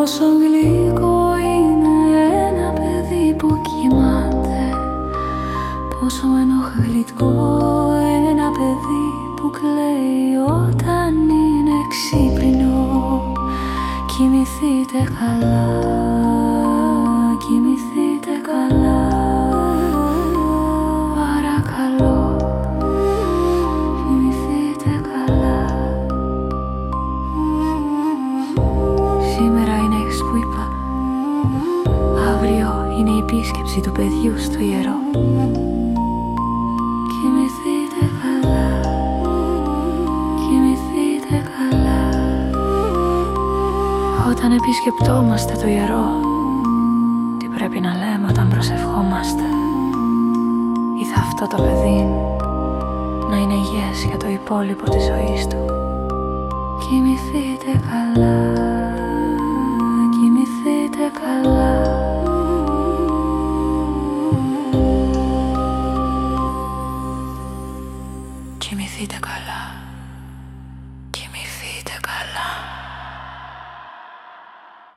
Πόσο γλυκό είναι ένα παιδί που κοιμάται. Πόσο ενοχλητικό ένα παιδί που κλαίει όταν είναι ξύπνο Κοιμηθείτε καλά. Επίσκεψη του παιδιού στο ιερό. Κοιμηθείτε καλά. Κοιμηθείτε καλά. Όταν επισκεπτόμαστε το ιερό Τι πρέπει να λέμε όταν προσευχόμαστε; Ή αυτό το παιδί Να είναι υγιές για το υπόλοιπο της ζωής του; Κοιμηθείτε καλά 決めついたから